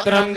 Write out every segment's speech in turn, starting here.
तदया पात्रम्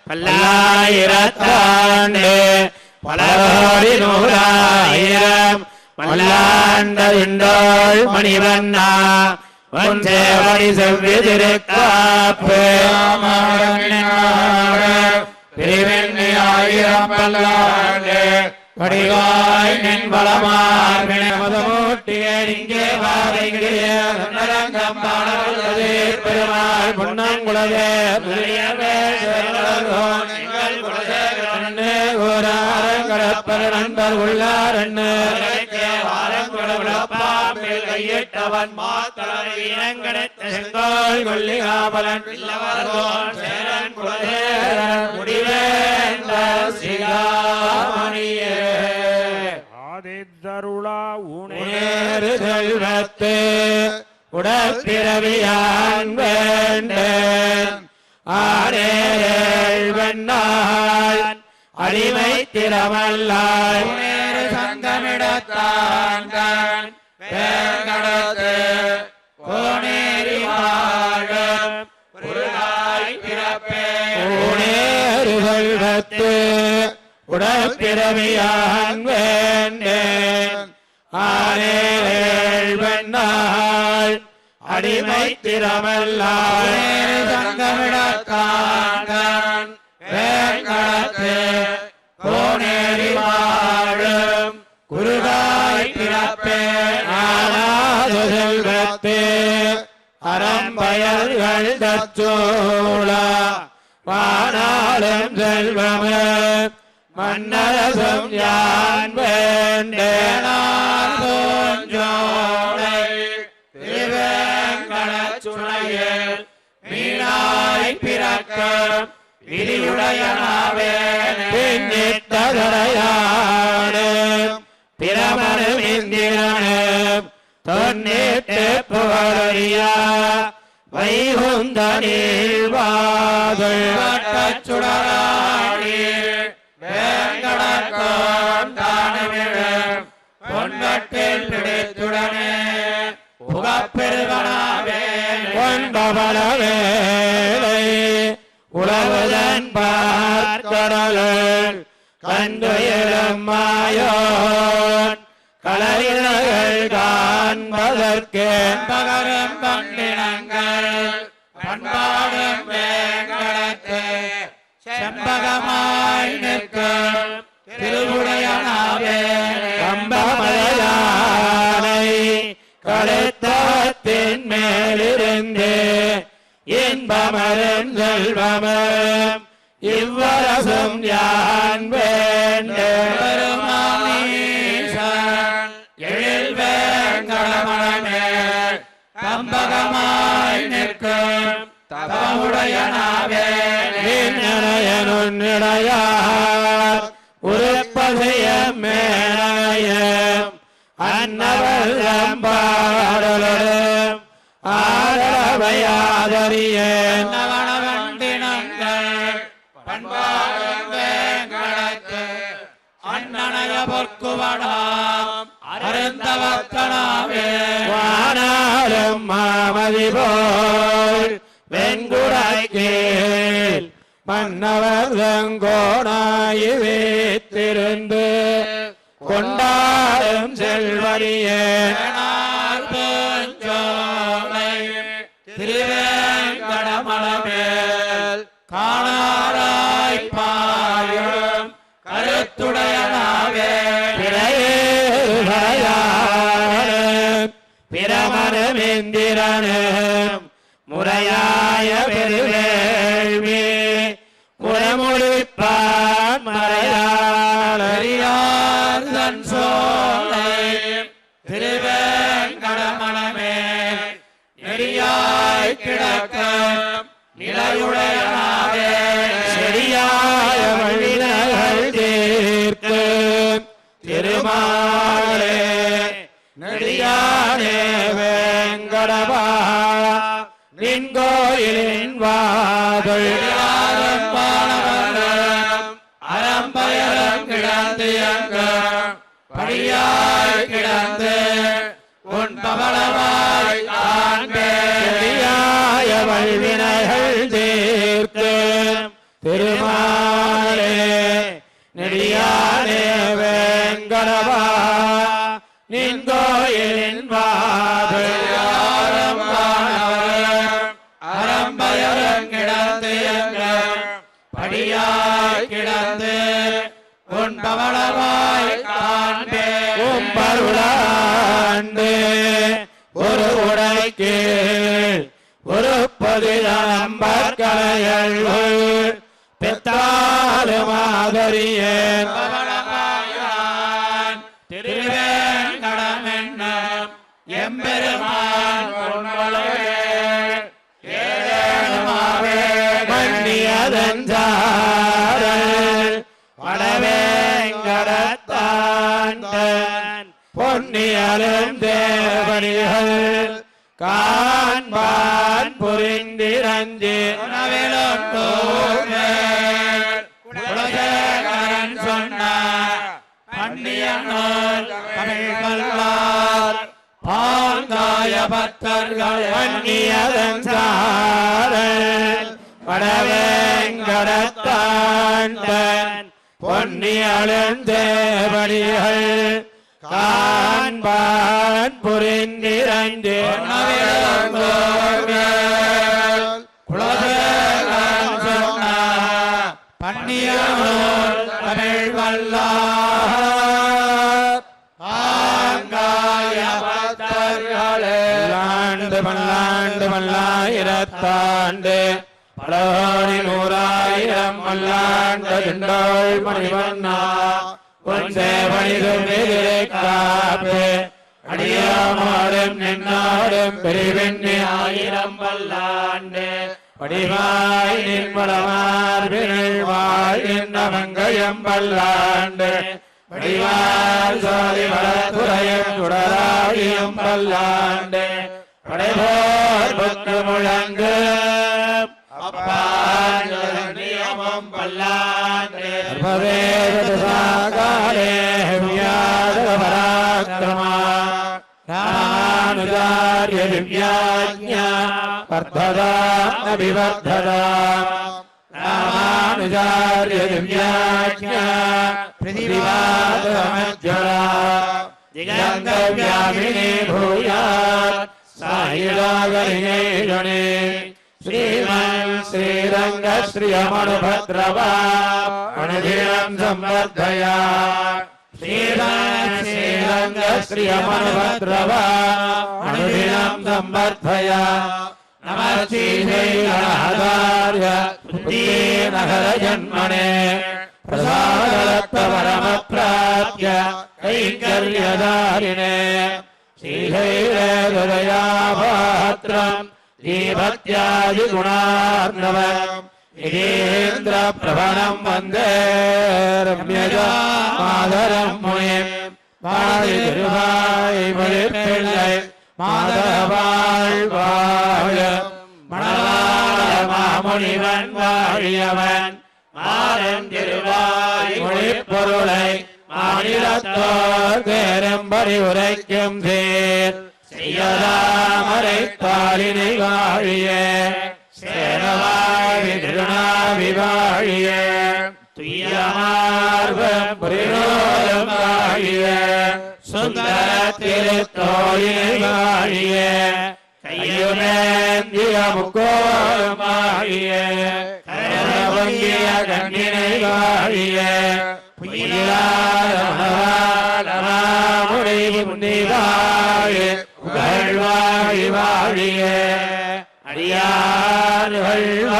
பல்லாயிரத்தாண்டு பலகோடி நூறாயிரம் பல்லாண்ட விண்டோள் மணிவண்ணா ஒன்றேவடி செவ்வி திருக்காப்பு. பிரிவெண்ணி ஆயிரம் பல்லாண்டு வடிவாய் நின் பலமார்பின இங்கே பெருமாள் முன்னங்குளதே நண்பர் உள்ளார் கையிட்டவன் மாத்தலை காவலன். குலதேரன் நேரு செல்வத்து உடற்பிறவியான் வேண்டேன். ஆரேழ் வெண்ணாள் அடிமை திறமல்லாய் சங்கமிடத்தான் கண் வேங்கடத்து கோனேரி வாழும் உடற்பிறவியான் வேண்டேன். ஆரேழ் வெண்ணாள் அடிமை திறமல்லாய் சங்கமிடத்தான் வேங்கடத்து கோனேரி வாழும் குருகாய் பிறப்பே. ஆனாத செல்வத்தே அறம்பயல்கள் தச்சோழா வானாளும் செல்வமே. மன்னரசம் யான் வேண்டேனார் தோன்றோடை திருவேங்கடச்சுனையில் மீனாய் பிறக்கும் விதியுடையனாவே பின்னிட்டதரையாடு பிரமனும் இந்திரனும் தொன்னிட்டு புகழறியா. வைகுந்தனில் வாதல் வட்டச்சுடராடி பொன்வட்டில் பிடித்துடனே. புகப்பெருகனாவே கொண்டபல வேலை உழவுதன் பார்க்கடலில் கண்டுயிரும் மாயோன் கலைஞர்கள் காண்பதற்கு. பகரும் பண்டினங்கள் பண்பாடும் வேங்கடத்து. செம்பகமாய் நிற்கும் செல்வமும் இவ்வரசும் யான் வேண்டரும் எழில் வேங்கடமணமே கம்பகமாய் நிற்கும் தவமுடையனாவே நின்னையனுன்னிடையார் உறுப்பதைய மேனயம். அன்னவர் பாடலும் ஆதரவையாதரியேன் வேங்கடத்து அண்ணனைய பொற்குவடாம். மருந்தவத்தனாவே வானாலும் மாமதி போல் வெண்குடாய்க்கேல் மன்னவர் தங்கோணாய் வைத்திருந்து கொண்டாடும் செல்வரியே Indiranam, Indiranam. அடியாய் கிடந்து உன் பவளவாய் ஒரு பதிலம்பற்கலையல் பெத்தாறு மாதரியேன் பவளவாயான் எம்பெருமான் பன்னிய நூல் பாங்காய பக்தர்கள் மன்னியதன் சார் பல்லாண்டு மணிவண்ணா உன் சேவனிதும் எதிரே காப்பு. அடியாமாடும் நின்னாடும் பெருவெண்ணி ஆயிரம் பல்லாண்டு. படிவாய் நின்மலமார்பினில் வாழ்கின்ற மங்கையம் பல்லாண்டு. படிவார் சாதி வளத்துறையும் சுடராழியும் பல்லாண்டு. படைபோர் பத்து முழங்கு भवेदसाकाले व्यादपराक्रमा रानुजार्य दिव्याज्ञा वर्धदा न विवर्धदा रामानुजार्य दिव्याज्ञा पृथिवादमज्वला दिगन्तव्यामिने भूयात् साहिलागरिणे गणे श्रीरङ्ग श्रियमनुभद्रवा अनुदिनं संवर्धया श्रीमन् श्रीरङ्ग श्रियमनुभद्रवा अनुदिनं संवर्धया नमः श्रीशैलाधार्य नगर जन्मने प्रसादत्तपरमप्राप्य कैङ्कर्यधारिणे श्रीशैलहृदयापात्रम् श्रीभक्त्यादिगुणार्णव யதேந்திரபிரபணம் வந்தே ரம்யஜா மாதரம் முனிம் வாழி திருவாய் மாதவாழ் வாழ. மணவாழ மாமுனிவன் வாழியவன். மாறன் திருவாய் மொழிப்பொருளை மாநிலத்தோர் தேரம்படி உரைக்கும் தேர். செய்யதாமரை தாளினை வாழிய. சேரவாழி திருநாவி வாழிய துய்யமார்பம் புரிரோதம் வாழிய சுந்தர திருத்தோழினை வாழிய கையுமேந்திய முக்கோலம் வாழிய கரவங்கிய கண்ணினை வாழிய புயலாமுடி Yeah.